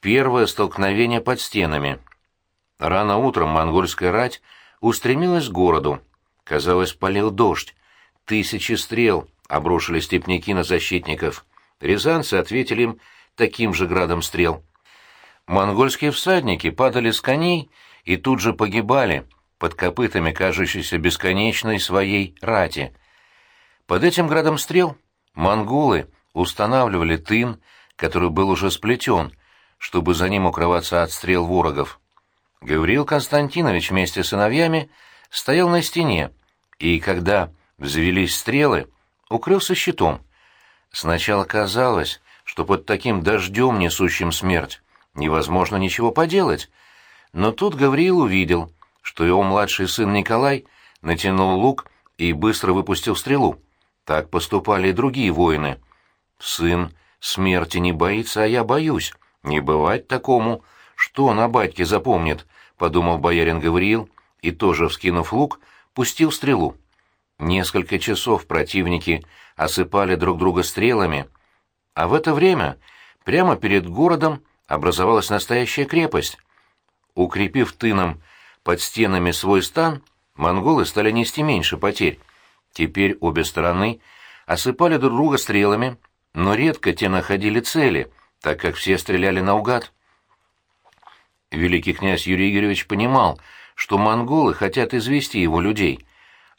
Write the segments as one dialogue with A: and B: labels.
A: Первое столкновение под стенами. Рано утром монгольская рать устремилась к городу. Казалось, полил дождь. Тысячи стрел обрушили степняки на защитников. Рязанцы ответили им таким же градом стрел. Монгольские всадники падали с коней и тут же погибали под копытами кажущейся бесконечной своей рати. Под этим градом стрел монголы устанавливали тын, который был уже сплетен, чтобы за ним укрываться от стрел ворогов. Гавриил Константинович вместе с сыновьями стоял на стене, и когда взвелись стрелы, укрылся щитом. Сначала казалось, что под таким дождем, несущим смерть, невозможно ничего поделать, но тут Гавриил увидел, что его младший сын Николай натянул лук и быстро выпустил стрелу. Так поступали и другие воины. Сын смерти не боится, а я боюсь. Не бывать такому. Что о батьке запомнит, — подумал боярин Гавриил, и тоже, вскинув лук, пустил стрелу. Несколько часов противники осыпали друг друга стрелами, а в это время прямо перед городом образовалась настоящая крепость. Укрепив тыном под стенами свой стан, монголы стали нести меньше потерь. Теперь обе стороны осыпали друг друга стрелами, но редко те находили цели, так как все стреляли наугад. Великий князь Юрий Игоревич понимал, что монголы хотят извести его людей,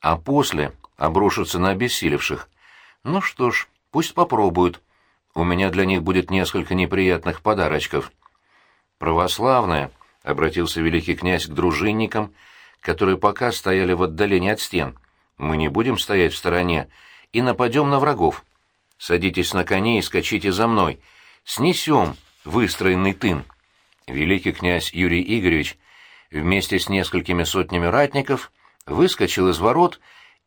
A: а после обрушатся на обессилевших. Ну что ж, пусть попробуют. У меня для них будет несколько неприятных подарочков. Православная, — обратился великий князь к дружинникам, которые пока стояли в отдалении от стен — мы не будем стоять в стороне и нападем на врагов. Садитесь на коней и скачите за мной. Снесем выстроенный тын. Великий князь Юрий Игоревич вместе с несколькими сотнями ратников выскочил из ворот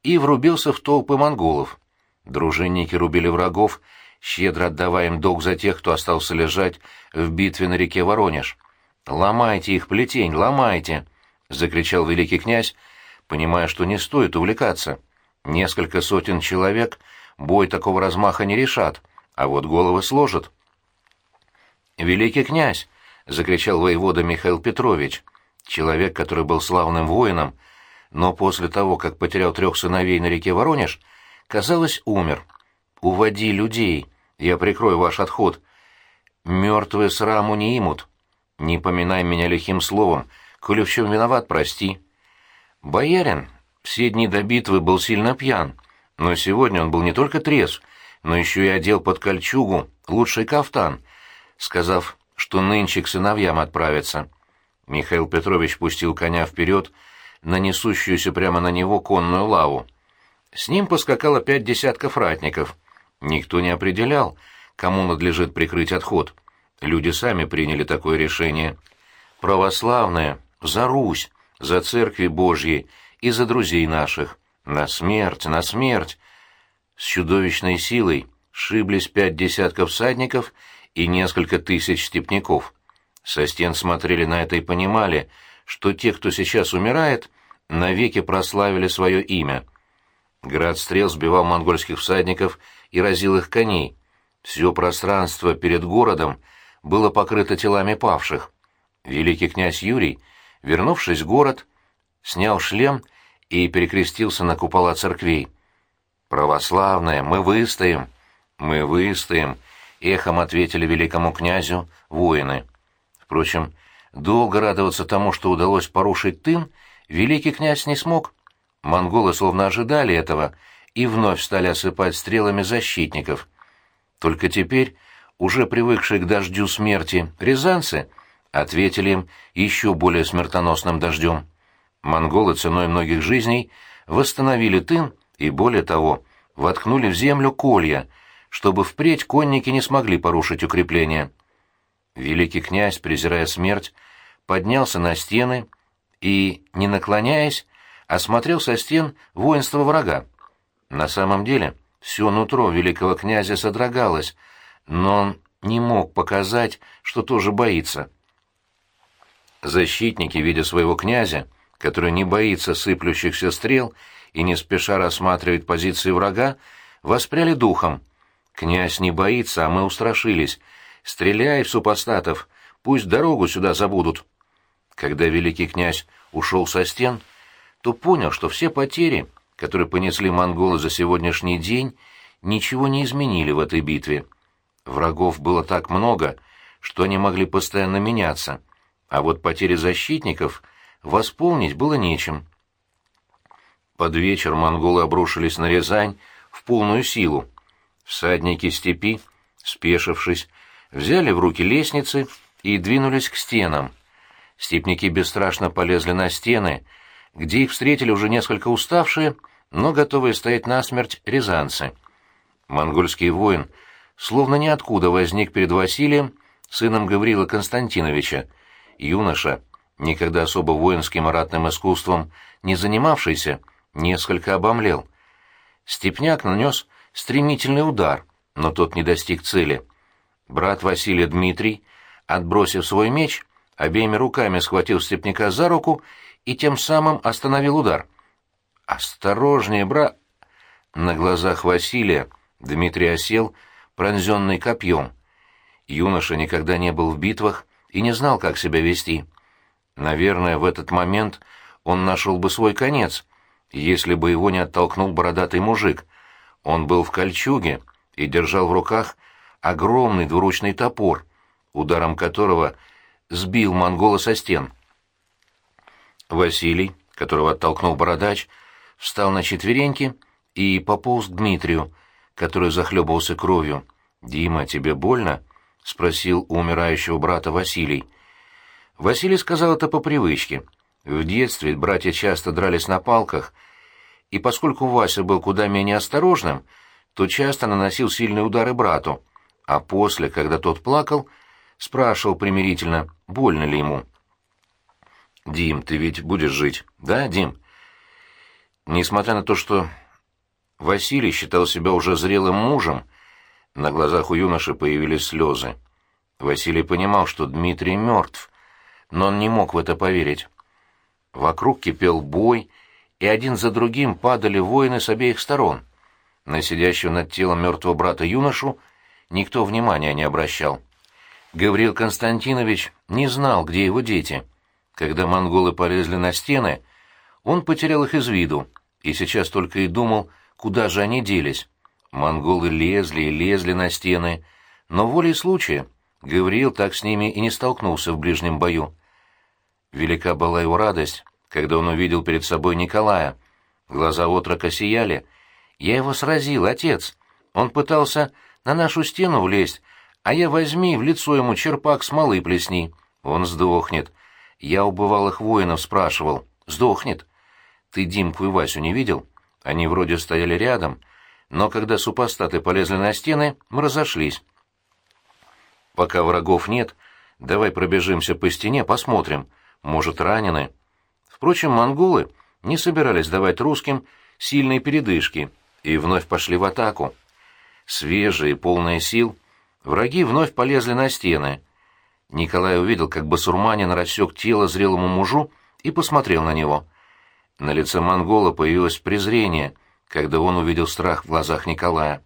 A: и врубился в толпы монголов. Дружинники рубили врагов, щедро отдавая им долг за тех, кто остался лежать в битве на реке Воронеж. «Ломайте их, плетень, ломайте!» — закричал великий князь, понимая, что не стоит увлекаться. Несколько сотен человек бой такого размаха не решат, а вот головы сложат. «Великий князь!» — закричал воевода Михаил Петрович, человек, который был славным воином, но после того, как потерял трех сыновей на реке Воронеж, казалось, умер. «Уводи людей, я прикрою ваш отход. Мертвые сраму не имут. Не поминай меня лихим словом, коли в чем виноват, прости». Боярин все дни до битвы был сильно пьян, но сегодня он был не только трезв, но еще и одел под кольчугу лучший кафтан, сказав, что нынче к сыновьям отправится. Михаил Петрович пустил коня вперед на несущуюся прямо на него конную лаву. С ним поскакало пять десятков ратников. Никто не определял, кому надлежит прикрыть отход. Люди сами приняли такое решение. Православные, за Русь, за церкви Божьи и за друзей наших. На смерть, на смерть!» С чудовищной силой шиблись пять десятков всадников и несколько тысяч степняков. Со стен смотрели на это и понимали, что те, кто сейчас умирает, навеки прославили свое имя. Град стрел сбивал монгольских всадников и разил их коней. Все пространство перед городом было покрыто телами павших. Великий князь Юрий Вернувшись в город, снял шлем и перекрестился на купола церквей. «Православная, мы выстоим! Мы выстоим!» — эхом ответили великому князю воины. Впрочем, долго радоваться тому, что удалось порушить тын, великий князь не смог. Монголы словно ожидали этого и вновь стали осыпать стрелами защитников. Только теперь, уже привыкшие к дождю смерти рязанцы, — ответили им еще более смертоносным дождем. Монголы ценой многих жизней восстановили тын и, более того, воткнули в землю колья, чтобы впредь конники не смогли порушить укрепления. Великий князь, презирая смерть, поднялся на стены и, не наклоняясь, осмотрел со стен воинство врага. На самом деле все нутро великого князя содрогалось, но он не мог показать, что тоже боится. Защитники, видя своего князя, который не боится сыплющихся стрел и не спеша рассматривает позиции врага, воспряли духом. «Князь не боится, а мы устрашились. Стреляй в супостатов, пусть дорогу сюда забудут. Когда великий князь ушел со стен, то понял, что все потери, которые понесли монголы за сегодняшний день, ничего не изменили в этой битве. Врагов было так много, что они могли постоянно меняться, а вот потери защитников восполнить было нечем. Под вечер монголы обрушились на Рязань в полную силу. Всадники степи, спешившись, взяли в руки лестницы и двинулись к стенам. Степники бесстрашно полезли на стены, где их встретили уже несколько уставшие, но готовые стоять насмерть рязанцы. Монгольский воин словно ниоткуда возник перед Василием, сыном Гаврила Константиновича. Юноша, никогда особо воинским и ратным искусством не занимавшийся, несколько обомлел. Степняк нанес стремительный удар, но тот не достиг цели. Брат Василия Дмитрий, отбросив свой меч, обеими руками схватил Степняка за руку и тем самым остановил удар. «Осторожнее, брат!» На глазах Василия Дмитрий осел, пронзенный копьем. Юноша никогда не был в битвах и не знал, как себя вести. Наверное, в этот момент он нашел бы свой конец, если бы его не оттолкнул бородатый мужик. Он был в кольчуге и держал в руках огромный двуручный топор, ударом которого сбил монгола со стен. Василий, которого оттолкнул бородач, встал на четвереньки и пополз к Дмитрию, который захлебывался кровью. «Дима, тебе больно?» — спросил у умирающего брата Василий. Василий сказал это по привычке. В детстве братья часто дрались на палках, и поскольку Вася был куда менее осторожным, то часто наносил сильные удары брату, а после, когда тот плакал, спрашивал примирительно, больно ли ему. «Дим, ты ведь будешь жить, да, Дим?» Несмотря на то, что Василий считал себя уже зрелым мужем. На глазах у юноши появились слезы. Василий понимал, что Дмитрий мертв, но он не мог в это поверить. Вокруг кипел бой, и один за другим падали воины с обеих сторон. На сидящего над телом мертвого брата юношу никто внимания не обращал. Гавриил Константинович не знал, где его дети. Когда монголы полезли на стены, он потерял их из виду, и сейчас только и думал, Куда же они делись? Монголы лезли и лезли на стены, но волей случая Гавриил так с ними и не столкнулся в ближнем бою. Велика была его радость, когда он увидел перед собой Николая. Глаза отрока сияли. «Я его сразил, отец. Он пытался на нашу стену влезть, а я возьми в лицо ему черпак смолы плесни. Он сдохнет. Я у бывалых воинов спрашивал. Сдохнет. Ты Димку и Васю не видел?» Они вроде стояли рядом, но когда супостаты полезли на стены, мы разошлись. Пока врагов нет, давай пробежимся по стене, посмотрим. Может, ранены. Впрочем, монголы не собирались давать русским сильные передышки и вновь пошли в атаку. Свежие, полные сил, враги вновь полезли на стены. Николай увидел, как басурманин рассек тело зрелому мужу и посмотрел на него. На лице монгола появилось презрение, когда он увидел страх в глазах Николая.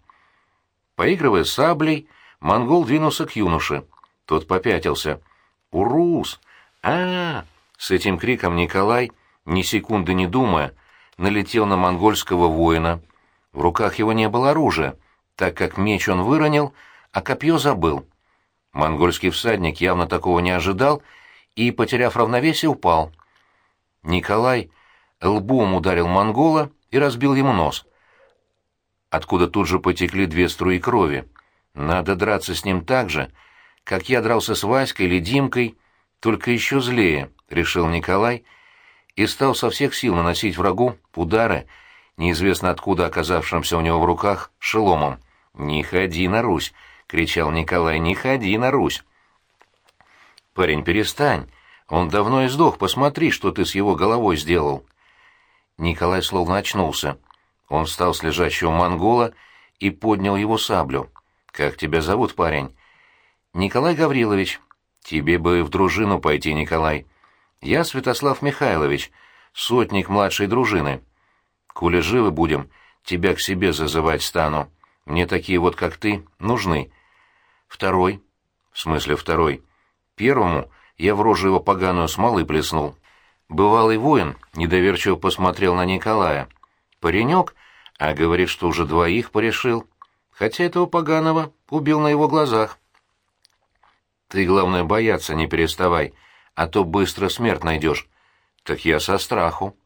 A: Поигрывая саблей, монгол двинулся к юноше. Тот попятился. «Урус! а, -а, -а С этим криком Николай, ни секунды не думая, налетел на монгольского воина. В руках его не было оружия, так как меч он выронил, а копье забыл. Монгольский всадник явно такого не ожидал и, потеряв равновесие, упал. Николай лбом ударил монгола и разбил ему нос. Откуда тут же потекли две струи крови. Надо драться с ним так же, как я дрался с Васькой или Димкой, только еще злее, — решил Николай, и стал со всех сил наносить врагу удары, неизвестно откуда оказавшимся у него в руках, шеломом. «Не ходи на Русь!» — кричал Николай. «Не ходи на Русь!» «Парень, перестань! Он давно и сдох, посмотри, что ты с его головой сделал!» Николай словно очнулся. Он встал с лежащего монгола и поднял его саблю. «Как тебя зовут, парень?» «Николай Гаврилович». «Тебе бы в дружину пойти, Николай». «Я Святослав Михайлович, сотник младшей дружины. Коли живы будем, тебя к себе зазывать стану. Мне такие вот, как ты, нужны». «Второй». «В смысле второй?» Первому я в рожу его поганую смолы плеснул. Бывалый воин недоверчиво посмотрел на Николая. Паренек, а говорит, что уже двоих порешил, хотя этого поганого убил на его глазах. Ты, главное, бояться не переставай, а то быстро смерть найдешь. Так я со страху.